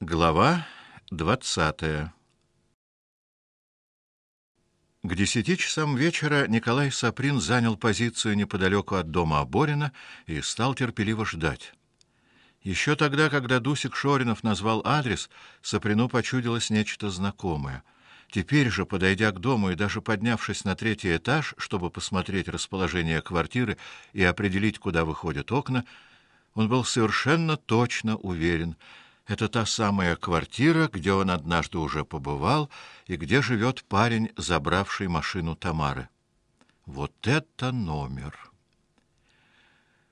Глава двадцатая. К десяти часам вечера Николай Саприн занял позицию неподалеку от дома Аборина и стал терпеливо ждать. Еще тогда, когда Дусик Шоринов назвал адрес, Саприну почудилось нечто знакомое. Теперь же, подойдя к дому и даже поднявшись на третий этаж, чтобы посмотреть расположение квартиры и определить, куда выходят окна, он был совершенно точно уверен — это та самая квартира, где он однажды уже побывал и где живет парень, забравший машину Тамары. Вот это номер.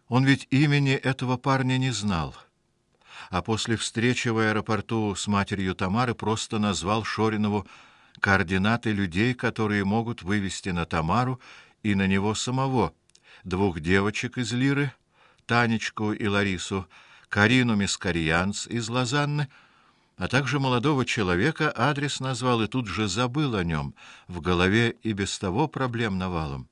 Он ведь имени этого парня не знал. А после встречи в аэропорту с матерью Тамары просто назвал Шоринову координаты людей, которые могут вывести на Тамару и на него самого двух девочек из Лиры, Танечку и Ларису, Карину Мискарьянц из Лозанны, а также молодого человека адрес назвал и тут же забыл о нем. В голове и без того проблем навалом.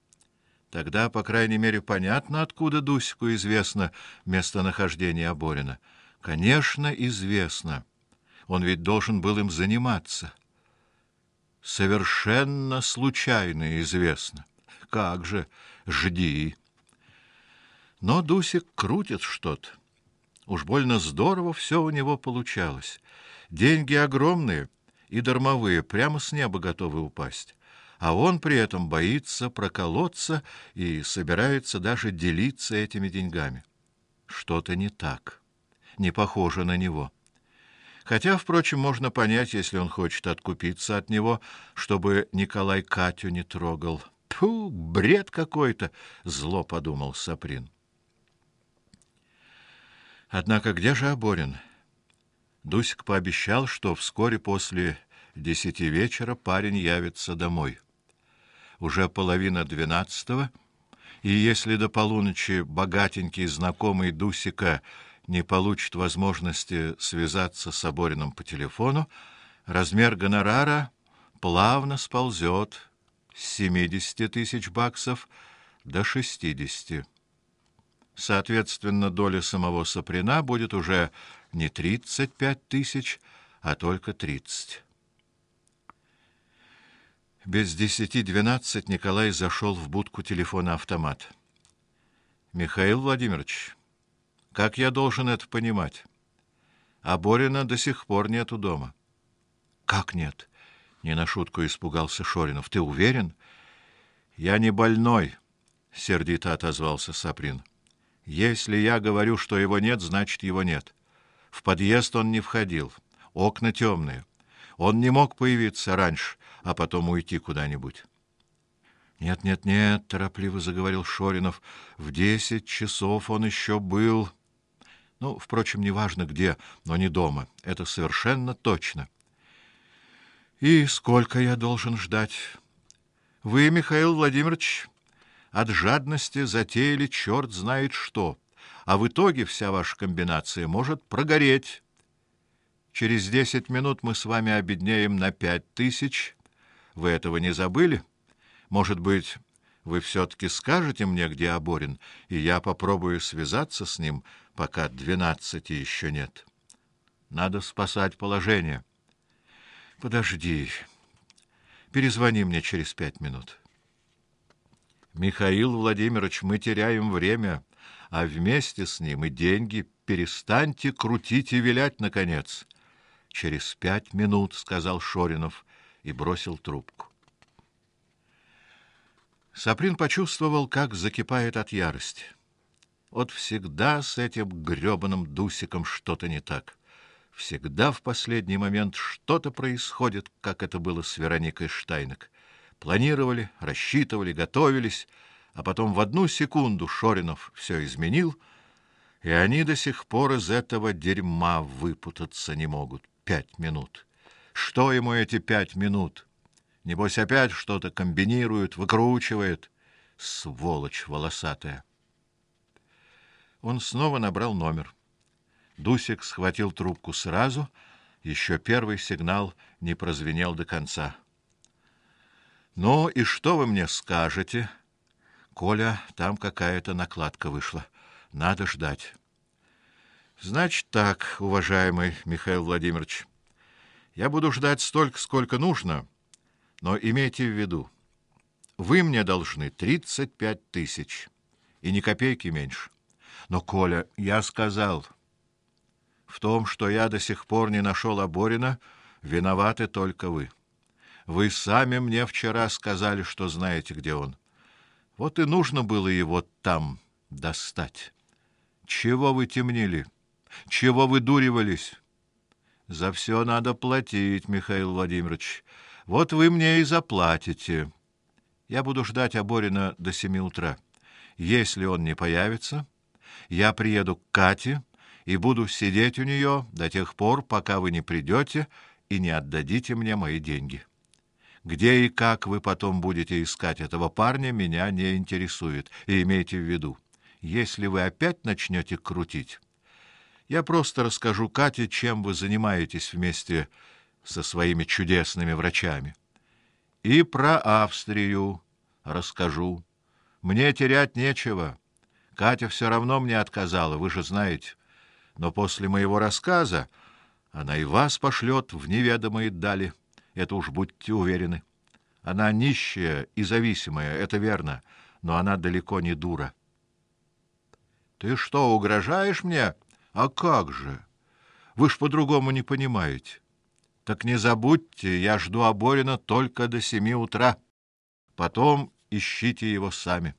Тогда, по крайней мере, понятно, откуда Дусику известно местонахождение Аборина. Конечно, известно. Он ведь должен был им заниматься. Совершенно случайно известно. Как же, жди. Но Дусик крутит что-то. Уж больно здорово все у него получалось. Деньги огромные и дармовые, прямо с неба готовы упасть. А он при этом боится проколоться и собирается даже делиться этими деньгами. Что-то не так. Не похоже на него. Хотя, впрочем, можно понять, если он хочет откупиться от него, чтобы Николай Катю не трогал. Фу, бред какой-то, зло подумал Саприн. Однако где же Аборин? Дусик пообещал, что вскоре после десяти вечера парень явится домой. Уже половина двенадцатого, и если до полуночи богатенький знакомый Дусика не получит возможности связаться с Абориным по телефону, размер гонорара плавно сползет с семидесяти тысяч баксов до шестидесяти. Соответственно, доля самого Саприна будет уже не тридцать пять тысяч, а только тридцать. Без десяти двенадцать Николай зашел в будку телефона-автомат. Михаил Владимирович, как я должен это понимать? А Борина до сих пор нету дома. Как нет? Не на шутку испугался Шоринов. Ты уверен? Я не больной, сердито отозвался Саприн. Если я говорю, что его нет, значит его нет. В подъезд он не входил. Окна темные. Он не мог появиться раньше, а потом уйти куда-нибудь. Нет, нет, нет, торопливо заговорил Шоринов. В десять часов он еще был. Ну, впрочем, неважно где, но не дома. Это совершенно точно. И сколько я должен ждать? Вы, Михаил Владимирович, от жадности затеяли черт знает что, а в итоге вся ваша комбинация может прогореть. Через десять минут мы с вами обеднеем на пять тысяч. Вы этого не забыли? Может быть, вы все таки скажете мне, где Аборин, и я попробую связаться с ним, пока двенадцати еще нет. Надо спасать положение. Подожди. Перезвони мне через пять минут. Михаил Владимирович, мы теряем время, а вместе с ним и деньги. Перестаньте крутить и вилять наконец. Через пять минут, сказал Шоринов и бросил трубку. Саприн почувствовал, как закипает от ярости. Вот всегда с этим грёбаным Дусиком что-то не так. Всегда в последний момент что-то происходит, как это было с Вероникой Штайнек. Планировали, рассчитывали, готовились, а потом в одну секунду Шоринов все изменил, и они до сих пор из этого дерьма выпутаться не могут. Пять минут. Что ему эти пять минут? Небось опять что-то комбинирует, выкручивает. Сволочь волосатая. Он снова набрал номер. Дусик схватил трубку сразу, еще первый сигнал не прозвенел до конца. Ну и что вы мне скажете? Коля, там какая-то накладка вышла. Надо ждать. Значит так, уважаемый Михаил Владимирович. Я буду ждать столько, сколько нужно, но имейте в виду, вы мне должны тридцать пять тысяч, и ни копейки меньше. Но, Коля, я сказал, в том, что я до сих пор не нашел Аборина, виноваты только вы. Вы сами мне вчера сказали, что знаете, где он. Вот и нужно было его там достать. Чего вы темнили? Чего вы дуривались? За все надо платить, Михаил Владимирович. Вот вы мне и заплатите. Я буду ждать Аборина до семи утра. Если он не появится, я приеду к Кате и буду сидеть у нее до тех пор, пока вы не придете и не отдадите мне мои деньги. Где и как вы потом будете искать этого парня, меня не интересует. И имейте в виду, если вы опять начнете крутить, я просто расскажу Кате, чем вы занимаетесь вместе со своими чудесными врачами. И про Австрию расскажу. Мне терять нечего. Катя все равно мне отказала, вы же знаете. Но после моего рассказа она и вас пошлет в неведомые дали. Это уж будьте уверены. Она нищая и зависимая, это верно, но она далеко не дура. Ты что, угрожаешь мне? А как же? Вы ж по-другому не понимаете. Так не забудьте, я жду Аборина только до семи утра. Потом ищите его сами.